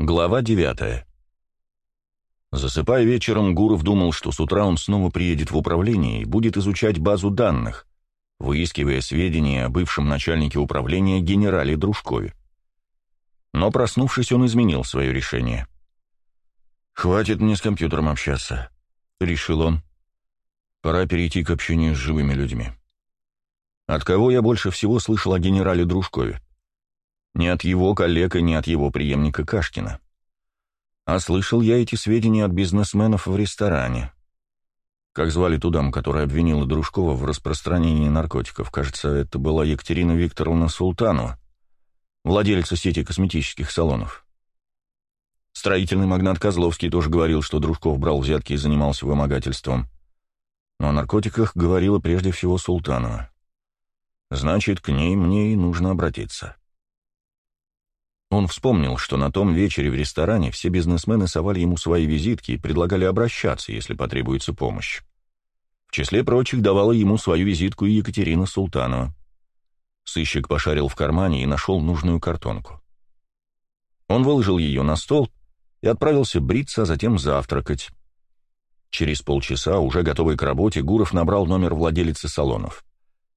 Глава 9 Засыпая вечером, Гуров думал, что с утра он снова приедет в управление и будет изучать базу данных, выискивая сведения о бывшем начальнике управления генерале Дружкове. Но, проснувшись, он изменил свое решение. «Хватит мне с компьютером общаться», — решил он. «Пора перейти к общению с живыми людьми». От кого я больше всего слышал о генерале Дружкове? Не от его коллег и не от его преемника Кашкина. А слышал я эти сведения от бизнесменов в ресторане. Как звали ту даму, которая обвинила Дружкова в распространении наркотиков? Кажется, это была Екатерина Викторовна Султанова, владельца сети косметических салонов. Строительный магнат Козловский тоже говорил, что Дружков брал взятки и занимался вымогательством. Но о наркотиках говорила прежде всего Султанова. Значит, к ней мне и нужно обратиться. Он вспомнил, что на том вечере в ресторане все бизнесмены совали ему свои визитки и предлагали обращаться, если потребуется помощь. В числе прочих давала ему свою визитку и Екатерина Султанова. Сыщик пошарил в кармане и нашел нужную картонку. Он выложил ее на стол и отправился бриться, а затем завтракать. Через полчаса, уже готовый к работе, Гуров набрал номер владелицы салонов.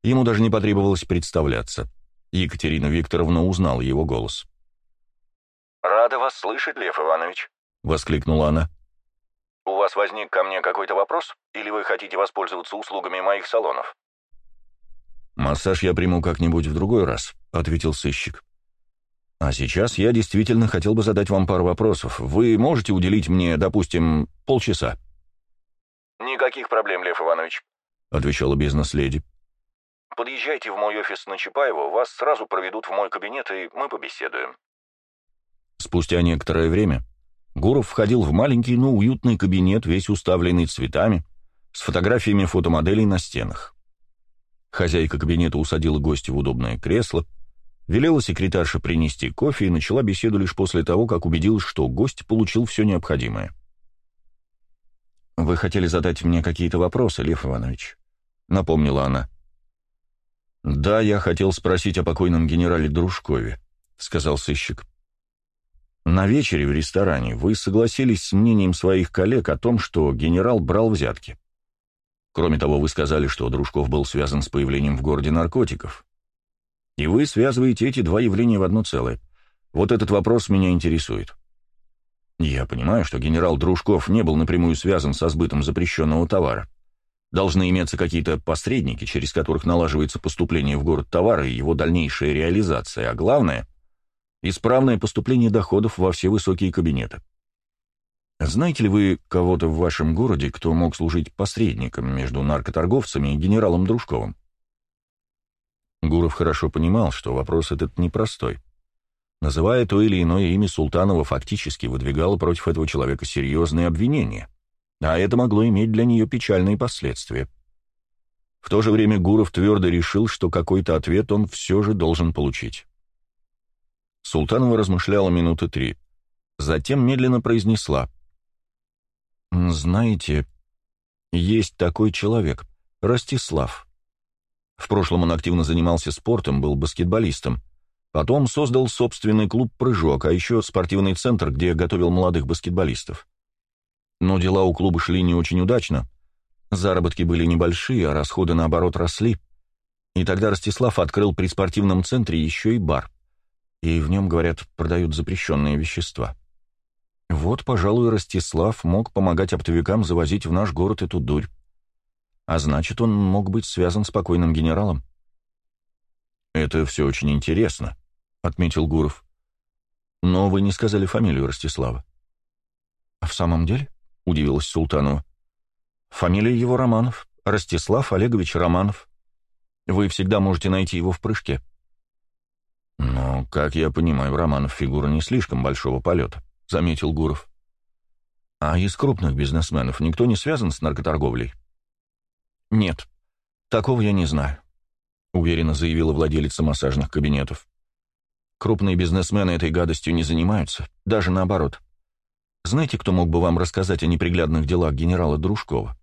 Ему даже не потребовалось представляться. Екатерина Викторовна узнала его голос. «Рада вас слышать, Лев Иванович», — воскликнула она. «У вас возник ко мне какой-то вопрос, или вы хотите воспользоваться услугами моих салонов?» «Массаж я приму как-нибудь в другой раз», — ответил сыщик. «А сейчас я действительно хотел бы задать вам пару вопросов. Вы можете уделить мне, допустим, полчаса?» «Никаких проблем, Лев Иванович», — отвечала бизнес-леди. «Подъезжайте в мой офис на Чапаева, вас сразу проведут в мой кабинет, и мы побеседуем». Спустя некоторое время Гуров входил в маленький, но уютный кабинет, весь уставленный цветами, с фотографиями фотомоделей на стенах. Хозяйка кабинета усадила гостя в удобное кресло, велела секретарше принести кофе и начала беседу лишь после того, как убедилась, что гость получил все необходимое. «Вы хотели задать мне какие-то вопросы, Лев Иванович?» — напомнила она. «Да, я хотел спросить о покойном генерале Дружкове», — сказал сыщик. На вечере в ресторане вы согласились с мнением своих коллег о том, что генерал брал взятки. Кроме того, вы сказали, что Дружков был связан с появлением в городе наркотиков. И вы связываете эти два явления в одно целое. Вот этот вопрос меня интересует. Я понимаю, что генерал Дружков не был напрямую связан со сбытом запрещенного товара. Должны иметься какие-то посредники, через которых налаживается поступление в город товара и его дальнейшая реализация, а главное Исправное поступление доходов во все высокие кабинеты. Знаете ли вы кого-то в вашем городе, кто мог служить посредником между наркоторговцами и генералом Дружковым? Гуров хорошо понимал, что вопрос этот непростой. Называя то или иное имя Султанова, фактически выдвигало против этого человека серьезные обвинения, а это могло иметь для нее печальные последствия. В то же время Гуров твердо решил, что какой-то ответ он все же должен получить. Султанова размышляла минуты три. Затем медленно произнесла. «Знаете, есть такой человек, Ростислав. В прошлом он активно занимался спортом, был баскетболистом. Потом создал собственный клуб «Прыжок», а еще спортивный центр, где готовил молодых баскетболистов. Но дела у клуба шли не очень удачно. Заработки были небольшие, а расходы, наоборот, росли. И тогда Ростислав открыл при спортивном центре еще и бар и в нем, говорят, продают запрещенные вещества. Вот, пожалуй, Ростислав мог помогать оптовикам завозить в наш город эту дурь. А значит, он мог быть связан с покойным генералом. «Это все очень интересно», — отметил Гуров. «Но вы не сказали фамилию Ростислава». «А «В самом деле?» — удивилась Султанова. «Фамилия его Романов, Ростислав Олегович Романов. Вы всегда можете найти его в прыжке». «Но, как я понимаю, Романов фигура не слишком большого полета», — заметил Гуров. «А из крупных бизнесменов никто не связан с наркоторговлей?» «Нет, такого я не знаю», — уверенно заявила владелица массажных кабинетов. «Крупные бизнесмены этой гадостью не занимаются, даже наоборот. Знаете, кто мог бы вам рассказать о неприглядных делах генерала Дружкова?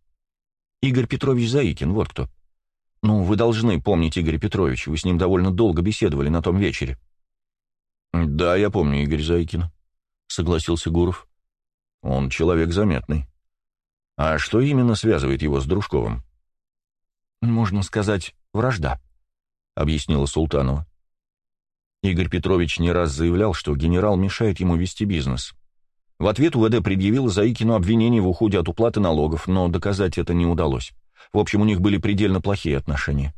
Игорь Петрович Заикин, вот кто. «Ну, вы должны помнить Игоря Петровича, вы с ним довольно долго беседовали на том вечере». «Да, я помню Игорь Зайкин», согласился Гуров. Он человек заметный. А что именно связывает его с Дружковым? Можно сказать, вражда, объяснила Султанова. Игорь Петрович не раз заявлял, что генерал мешает ему вести бизнес. В ответ УВД предъявила Заикину обвинение в уходе от уплаты налогов, но доказать это не удалось. В общем, у них были предельно плохие отношения.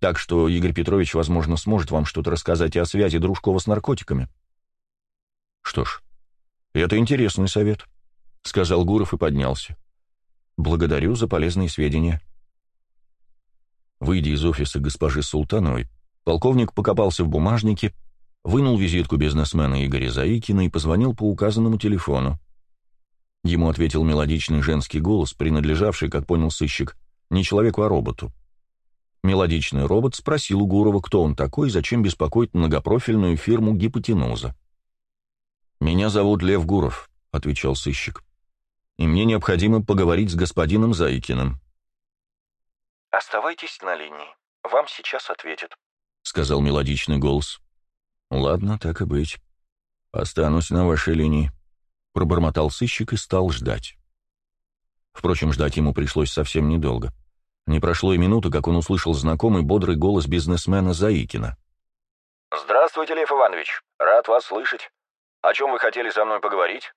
Так что Игорь Петрович, возможно, сможет вам что-то рассказать и о связи Дружкова с наркотиками. Что ж, это интересный совет, — сказал Гуров и поднялся. Благодарю за полезные сведения. Выйдя из офиса госпожи Султановой, полковник покопался в бумажнике, вынул визитку бизнесмена Игоря Заикина и позвонил по указанному телефону. Ему ответил мелодичный женский голос, принадлежавший, как понял сыщик, не человеку, а роботу. Мелодичный робот спросил у Гурова, кто он такой и зачем беспокоит многопрофильную фирму гипотенуза. «Меня зовут Лев Гуров», — отвечал сыщик. «И мне необходимо поговорить с господином Заикиным». «Оставайтесь на линии. Вам сейчас ответят», — сказал мелодичный голос. «Ладно, так и быть. Останусь на вашей линии», — пробормотал сыщик и стал ждать. Впрочем, ждать ему пришлось совсем недолго. Не прошло и минуты, как он услышал знакомый бодрый голос бизнесмена Заикина. «Здравствуйте, Лев Иванович. Рад вас слышать. О чем вы хотели со мной поговорить?»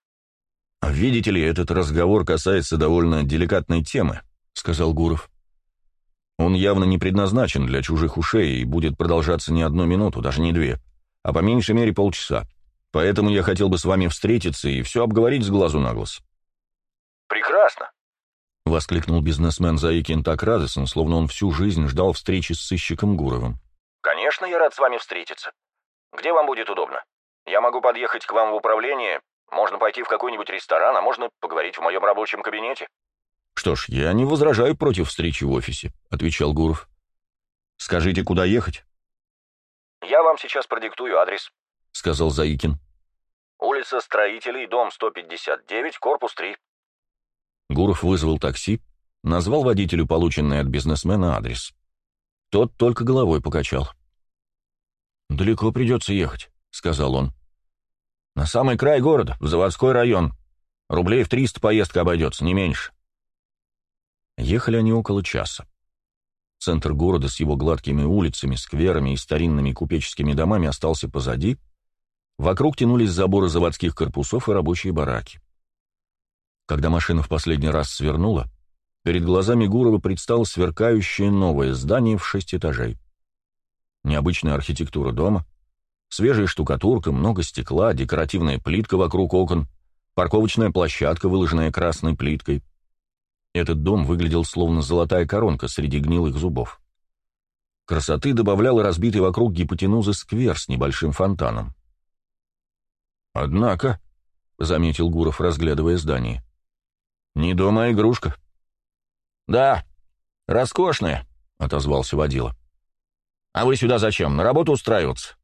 «Видите ли, этот разговор касается довольно деликатной темы», — сказал Гуров. «Он явно не предназначен для чужих ушей и будет продолжаться не одну минуту, даже не две, а по меньшей мере полчаса. Поэтому я хотел бы с вами встретиться и все обговорить с глазу на глаз». «Прекрасно. — воскликнул бизнесмен Заикин так радостно, словно он всю жизнь ждал встречи с сыщиком Гуровым. «Конечно, я рад с вами встретиться. Где вам будет удобно? Я могу подъехать к вам в управление, можно пойти в какой-нибудь ресторан, а можно поговорить в моем рабочем кабинете». «Что ж, я не возражаю против встречи в офисе», — отвечал Гуров. «Скажите, куда ехать?» «Я вам сейчас продиктую адрес», — сказал Заикин. «Улица Строителей, дом 159, корпус 3». Гуров вызвал такси, назвал водителю полученный от бизнесмена адрес. Тот только головой покачал. «Далеко придется ехать», — сказал он. «На самый край города, в заводской район. Рублей в триста поездка обойдется, не меньше». Ехали они около часа. Центр города с его гладкими улицами, скверами и старинными купеческими домами остался позади. Вокруг тянулись заборы заводских корпусов и рабочие бараки. Когда машина в последний раз свернула, перед глазами Гурова предстало сверкающее новое здание в шесть этажей. Необычная архитектура дома, свежая штукатурка, много стекла, декоративная плитка вокруг окон, парковочная площадка, выложенная красной плиткой. Этот дом выглядел словно золотая коронка среди гнилых зубов. Красоты добавлял разбитый вокруг гипотенузы сквер с небольшим фонтаном. «Однако», — заметил Гуров, разглядывая здание, «Не дома, игрушка». «Да, роскошная», — отозвался водила. «А вы сюда зачем? На работу устраиваться?»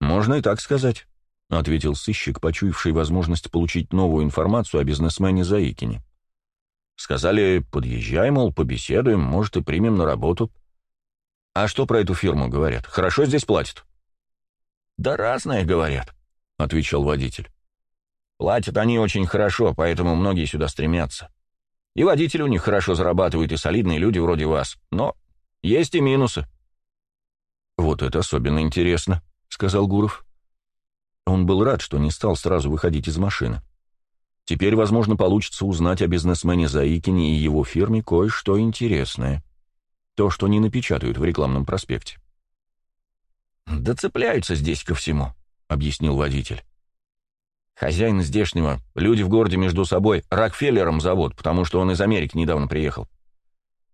«Можно и так сказать», — ответил сыщик, почуявший возможность получить новую информацию о бизнесмене Заикине. «Сказали, подъезжай, мол, побеседуем, может, и примем на работу». «А что про эту фирму говорят? Хорошо здесь платят?» «Да разное говорят», — отвечал водитель. Платят они очень хорошо, поэтому многие сюда стремятся. И водители у них хорошо зарабатывают, и солидные люди вроде вас. Но есть и минусы. «Вот это особенно интересно», — сказал Гуров. Он был рад, что не стал сразу выходить из машины. Теперь, возможно, получится узнать о бизнесмене Заикине и его фирме кое-что интересное. То, что не напечатают в рекламном проспекте. «Да здесь ко всему», — объяснил водитель. Хозяин здешнего, люди в городе между собой Рокфеллером зовут, потому что он из Америки недавно приехал.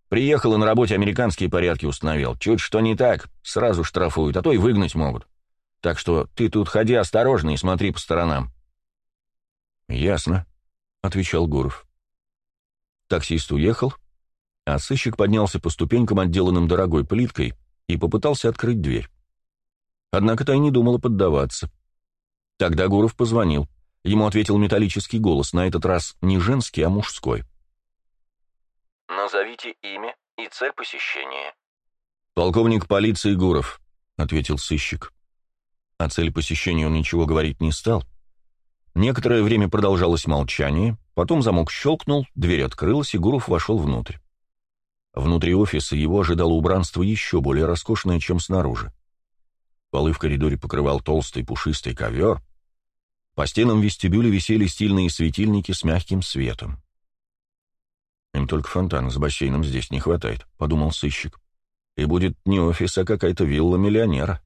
Приехал и на работе американские порядки установил. Чуть что не так, сразу штрафуют, а то и выгнать могут. Так что ты тут ходи осторожно и смотри по сторонам. «Ясно», — отвечал Гуров. Таксист уехал, а сыщик поднялся по ступенькам, отделанным дорогой плиткой, и попытался открыть дверь. Однако та и не думала поддаваться. Тогда Гуров позвонил. Ему ответил металлический голос, на этот раз не женский, а мужской. «Назовите имя и цель посещения». «Полковник полиции Гуров», — ответил сыщик. О цели посещения он ничего говорить не стал. Некоторое время продолжалось молчание, потом замок щелкнул, дверь открылась, и Гуров вошел внутрь. Внутри офиса его ожидало убранство еще более роскошное, чем снаружи. Полы в коридоре покрывал толстый пушистый ковер. По стенам вестибюля висели стильные светильники с мягким светом. «Им только фонтана с бассейном здесь не хватает», — подумал сыщик. «И будет не офис, а какая-то вилла миллионера».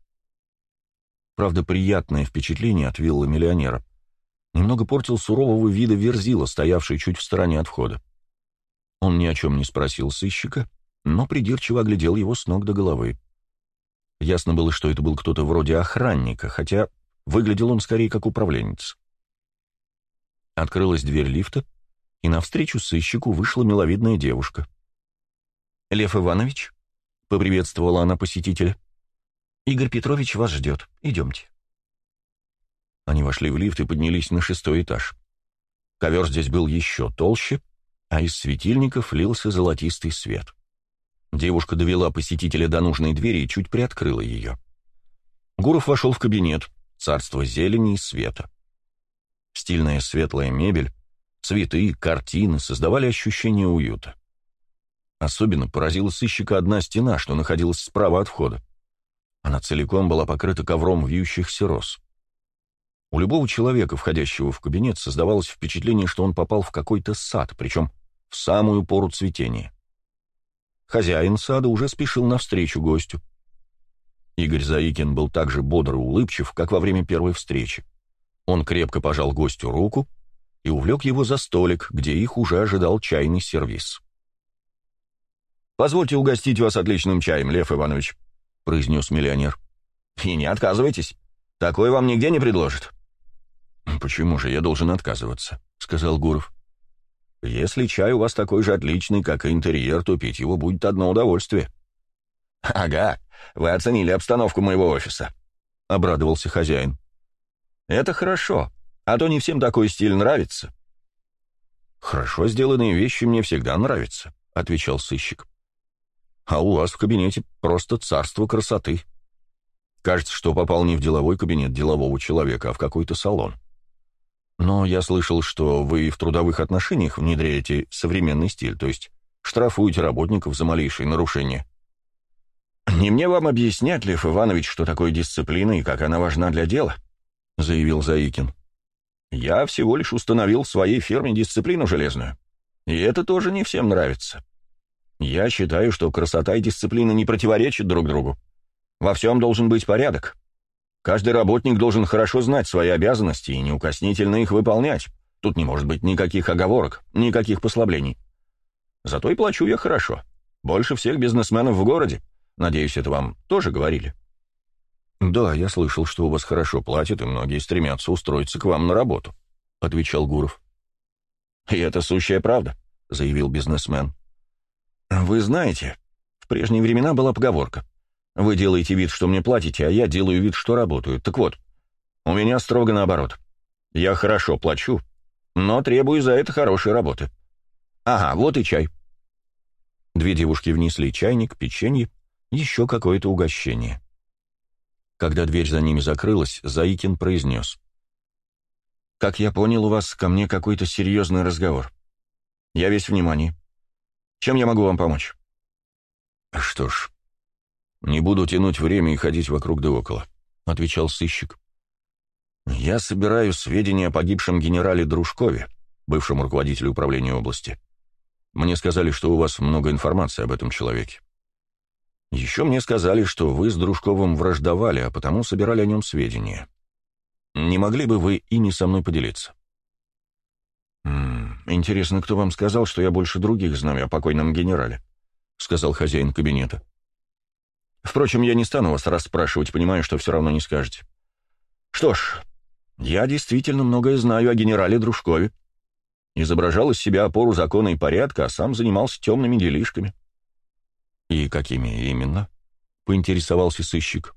Правда, приятное впечатление от виллы миллионера немного портил сурового вида верзила, стоявший чуть в стороне от входа. Он ни о чем не спросил сыщика, но придирчиво оглядел его с ног до головы. Ясно было, что это был кто-то вроде охранника, хотя выглядел он скорее как управленец. Открылась дверь лифта, и навстречу сыщику вышла миловидная девушка. «Лев Иванович?» — поприветствовала она посетителя. «Игорь Петрович вас ждет. Идемте». Они вошли в лифт и поднялись на шестой этаж. Ковер здесь был еще толще, а из светильников лился золотистый свет. Девушка довела посетителя до нужной двери и чуть приоткрыла ее. Гуров вошел в кабинет, царство зелени и света. Стильная светлая мебель, цветы, картины создавали ощущение уюта. Особенно поразила сыщика одна стена, что находилась справа от входа. Она целиком была покрыта ковром вьющихся роз. У любого человека, входящего в кабинет, создавалось впечатление, что он попал в какой-то сад, причем в самую пору цветения. Хозяин сада уже спешил навстречу гостю. Игорь Заикин был так же бодр и улыбчив, как во время первой встречи. Он крепко пожал гостю руку и увлек его за столик, где их уже ожидал чайный сервиз. «Позвольте угостить вас отличным чаем, Лев Иванович», — произнес миллионер. «И не отказывайтесь. Такой вам нигде не предложат». «Почему же я должен отказываться?» — сказал Гуров. «Если чай у вас такой же отличный, как и интерьер, то пить его будет одно удовольствие». «Ага, вы оценили обстановку моего офиса», — обрадовался хозяин. «Это хорошо, а то не всем такой стиль нравится». «Хорошо сделанные вещи мне всегда нравятся», — отвечал сыщик. «А у вас в кабинете просто царство красоты. Кажется, что попал не в деловой кабинет делового человека, а в какой-то салон. Но я слышал, что вы в трудовых отношениях внедряете современный стиль, то есть штрафуете работников за малейшие нарушения. «Не мне вам объяснять, Лев Иванович, что такое дисциплина и как она важна для дела», — заявил Заикин. «Я всего лишь установил в своей фирме дисциплину железную. И это тоже не всем нравится. Я считаю, что красота и дисциплина не противоречат друг другу. Во всем должен быть порядок. Каждый работник должен хорошо знать свои обязанности и неукоснительно их выполнять. Тут не может быть никаких оговорок, никаких послаблений. Зато и плачу я хорошо. Больше всех бизнесменов в городе. Надеюсь, это вам тоже говорили. «Да, я слышал, что у вас хорошо платят, и многие стремятся устроиться к вам на работу», — отвечал Гуров. «И это сущая правда», — заявил бизнесмен. «Вы знаете, в прежние времена была поговорка. Вы делаете вид, что мне платите, а я делаю вид, что работаю. Так вот, у меня строго наоборот. Я хорошо плачу, но требую за это хорошей работы. Ага, вот и чай». Две девушки внесли чайник, печенье, еще какое-то угощение. Когда дверь за ними закрылась, Заикин произнес. «Как я понял, у вас ко мне какой-то серьезный разговор. Я весь внимание. Чем я могу вам помочь?» «Что ж, «Не буду тянуть время и ходить вокруг да около», — отвечал сыщик. «Я собираю сведения о погибшем генерале Дружкове, бывшем руководителе управления области. Мне сказали, что у вас много информации об этом человеке. Еще мне сказали, что вы с Дружковым враждовали, а потому собирали о нем сведения. Не могли бы вы ими со мной поделиться?» «М -м, «Интересно, кто вам сказал, что я больше других знаю о покойном генерале?» — сказал хозяин кабинета. Впрочем, я не стану вас расспрашивать, понимаю, что все равно не скажете. Что ж, я действительно многое знаю о генерале Дружкове. Изображал из себя опору закона и порядка, а сам занимался темными делишками. И какими именно? Поинтересовался сыщик.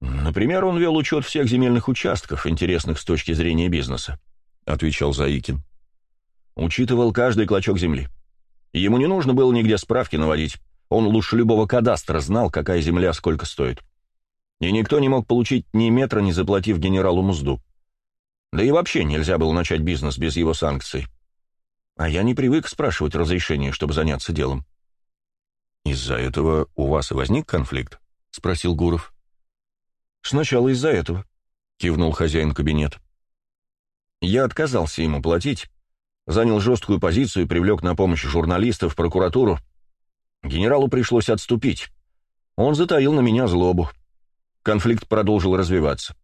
Например, он вел учет всех земельных участков, интересных с точки зрения бизнеса, отвечал Заикин. Учитывал каждый клочок земли. Ему не нужно было нигде справки наводить. Он лучше любого кадастра знал, какая земля сколько стоит. И никто не мог получить ни метра, не заплатив генералу мзду. Да и вообще нельзя было начать бизнес без его санкций. А я не привык спрашивать разрешение, чтобы заняться делом. «Из-за этого у вас и возник конфликт?» — спросил Гуров. «Сначала из-за этого», — кивнул хозяин кабинета. Я отказался ему платить, занял жесткую позицию и привлек на помощь журналистов, прокуратуру. Генералу пришлось отступить. Он затаил на меня злобу. Конфликт продолжил развиваться.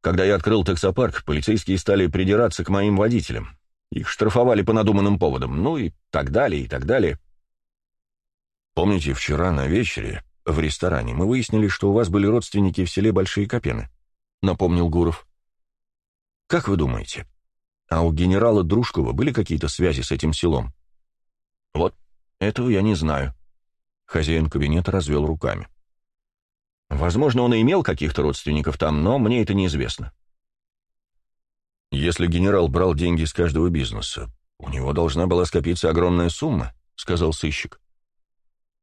Когда я открыл таксопарк, полицейские стали придираться к моим водителям. Их штрафовали по надуманным поводам, ну и так далее, и так далее. Помните, вчера на вечере в ресторане мы выяснили, что у вас были родственники в селе Большие Копены? Напомнил Гуров. Как вы думаете, а у генерала Дружкова были какие-то связи с этим селом? Вот этого я не знаю. Хозяин кабинета развел руками. Возможно, он и имел каких-то родственников там, но мне это неизвестно. Если генерал брал деньги с каждого бизнеса, у него должна была скопиться огромная сумма, сказал сыщик.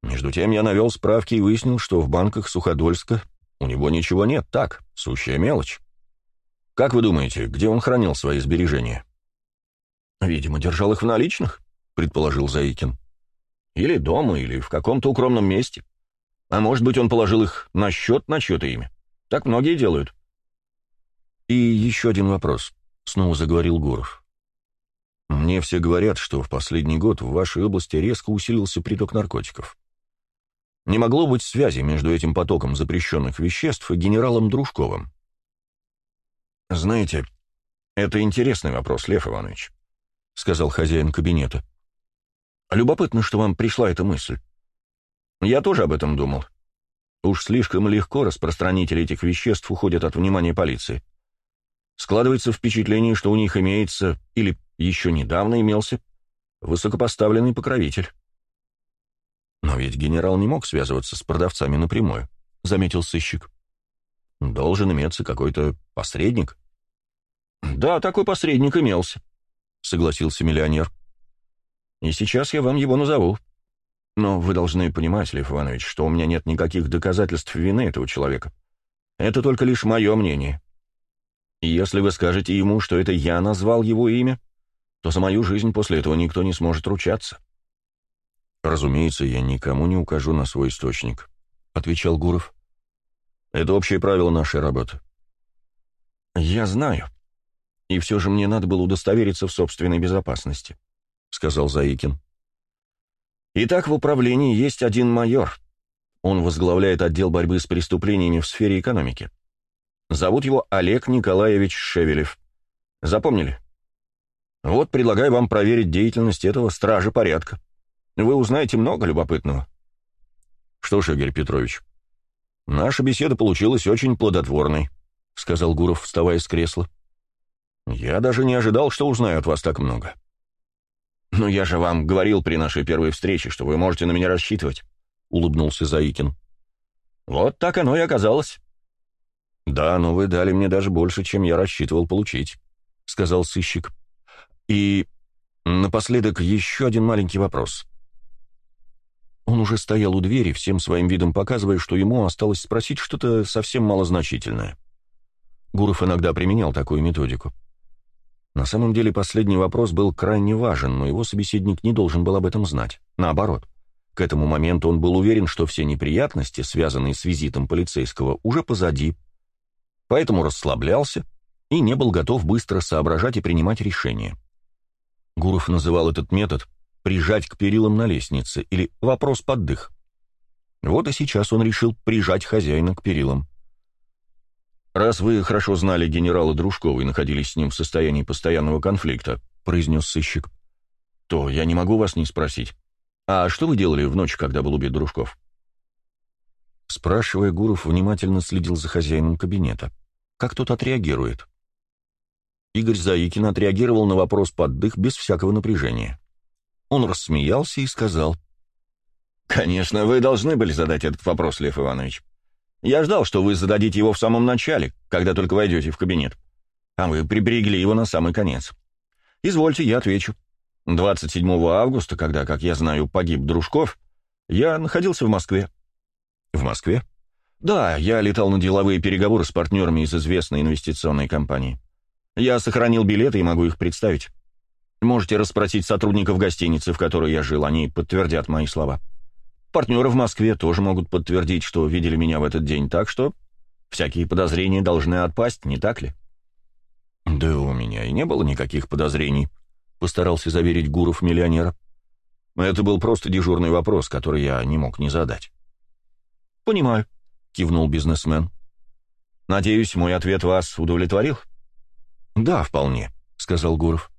Между тем я навел справки и выяснил, что в банках Суходольска у него ничего нет, так, сущая мелочь. Как вы думаете, где он хранил свои сбережения? Видимо, держал их в наличных, предположил Заикин. Или дома, или в каком-то укромном месте. А может быть, он положил их на счет на чье-то имя. Так многие делают. И еще один вопрос, снова заговорил Гуров. Мне все говорят, что в последний год в вашей области резко усилился приток наркотиков. Не могло быть связи между этим потоком запрещенных веществ и генералом Дружковым. «Знаете, это интересный вопрос, Лев Иванович», — сказал хозяин кабинета. «Любопытно, что вам пришла эта мысль. Я тоже об этом думал. Уж слишком легко распространители этих веществ уходят от внимания полиции. Складывается впечатление, что у них имеется, или еще недавно имелся, высокопоставленный покровитель. «Но ведь генерал не мог связываться с продавцами напрямую», — заметил сыщик. «Должен иметься какой-то посредник». «Да, такой посредник имелся», — согласился миллионер. «И сейчас я вам его назову. Но вы должны понимать, Лев Иванович, что у меня нет никаких доказательств вины этого человека. Это только лишь мое мнение. И если вы скажете ему, что это я назвал его имя, то за мою жизнь после этого никто не сможет ручаться». «Разумеется, я никому не укажу на свой источник», — отвечал Гуров. «Это общее правило нашей работы». «Я знаю. И все же мне надо было удостовериться в собственной безопасности», — сказал Заикин. «Итак, в управлении есть один майор. Он возглавляет отдел борьбы с преступлениями в сфере экономики. Зовут его Олег Николаевич Шевелев. Запомнили? Вот предлагаю вам проверить деятельность этого стража порядка. Вы узнаете много любопытного. Что ж, Игорь Петрович, наша беседа получилась очень плодотворной, сказал Гуров, вставая с кресла. Я даже не ожидал, что узнаю от вас так много. Но я же вам говорил при нашей первой встрече, что вы можете на меня рассчитывать, улыбнулся Заикин. Вот так оно и оказалось. Да, но вы дали мне даже больше, чем я рассчитывал получить, сказал сыщик. И напоследок еще один маленький вопрос. Он уже стоял у двери, всем своим видом показывая, что ему осталось спросить что-то совсем малозначительное. Гуров иногда применял такую методику. На самом деле последний вопрос был крайне важен, но его собеседник не должен был об этом знать. Наоборот. К этому моменту он был уверен, что все неприятности, связанные с визитом полицейского, уже позади. Поэтому расслаблялся и не был готов быстро соображать и принимать решения. Гуров называл этот метод прижать к перилам на лестнице или вопрос под дых. Вот и сейчас он решил прижать хозяина к перилам. «Раз вы хорошо знали генерала Дружкова и находились с ним в состоянии постоянного конфликта», — произнес сыщик, — «то я не могу вас не спросить. А что вы делали в ночь, когда был убит Дружков?» Спрашивая, Гуров внимательно следил за хозяином кабинета. Как тот отреагирует? Игорь Заикин отреагировал на вопрос под дых без всякого напряжения. Он рассмеялся и сказал. «Конечно, вы должны были задать этот вопрос, Лев Иванович. Я ждал, что вы зададите его в самом начале, когда только войдете в кабинет. А вы приберегли его на самый конец. Извольте, я отвечу. 27 августа, когда, как я знаю, погиб Дружков, я находился в Москве». «В Москве?» «Да, я летал на деловые переговоры с партнерами из известной инвестиционной компании. Я сохранил билеты и могу их представить. Можете расспросить сотрудников гостиницы, в которой я жил, они подтвердят мои слова. Партнеры в Москве тоже могут подтвердить, что видели меня в этот день, так что всякие подозрения должны отпасть, не так ли? Да у меня и не было никаких подозрений, постарался заверить Гуров миллионера. Это был просто дежурный вопрос, который я не мог не задать. «Понимаю», — кивнул бизнесмен. «Надеюсь, мой ответ вас удовлетворил?» «Да, вполне», — сказал Гуров.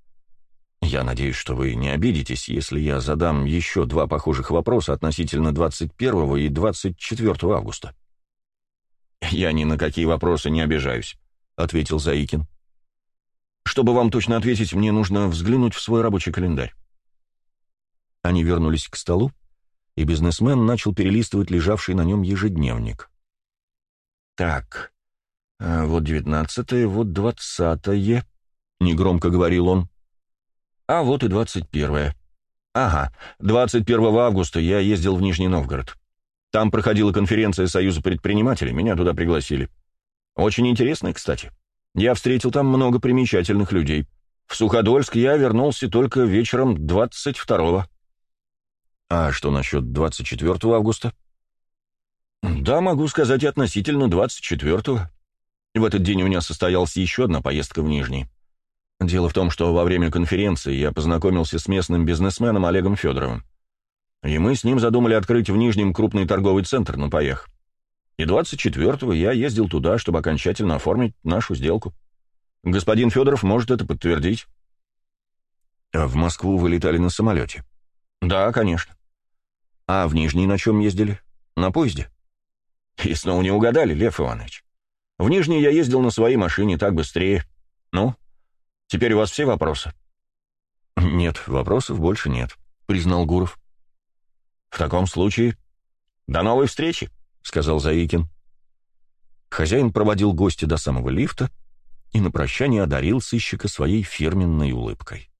«Я надеюсь, что вы не обидитесь, если я задам еще два похожих вопроса относительно 21 и 24 августа». «Я ни на какие вопросы не обижаюсь», — ответил Заикин. «Чтобы вам точно ответить, мне нужно взглянуть в свой рабочий календарь». Они вернулись к столу, и бизнесмен начал перелистывать лежавший на нем ежедневник. «Так, а вот девятнадцатое, вот двадцатое», — негромко говорил он. «А вот и двадцать первое. Ага, 21 августа я ездил в Нижний Новгород. Там проходила конференция Союза предпринимателей, меня туда пригласили. Очень интересная, кстати. Я встретил там много примечательных людей. В Суходольск я вернулся только вечером 22-го. А что насчет 24 августа? Да, могу сказать относительно 24-го. В этот день у меня состоялась еще одна поездка в Нижний. Дело в том, что во время конференции я познакомился с местным бизнесменом Олегом Федоровым. И мы с ним задумали открыть в Нижнем крупный торговый центр на паях. И 24-го я ездил туда, чтобы окончательно оформить нашу сделку. Господин Федоров может это подтвердить. А в Москву вы летали на самолете? Да, конечно. А в Нижний на чем ездили? На поезде? И снова не угадали, Лев Иванович. В Нижний я ездил на своей машине, так быстрее. Ну, теперь у вас все вопросы? Нет, вопросов больше нет, признал Гуров. В таком случае, до новой встречи, сказал Заикин. Хозяин проводил гостя до самого лифта и на прощание одарил сыщика своей фирменной улыбкой.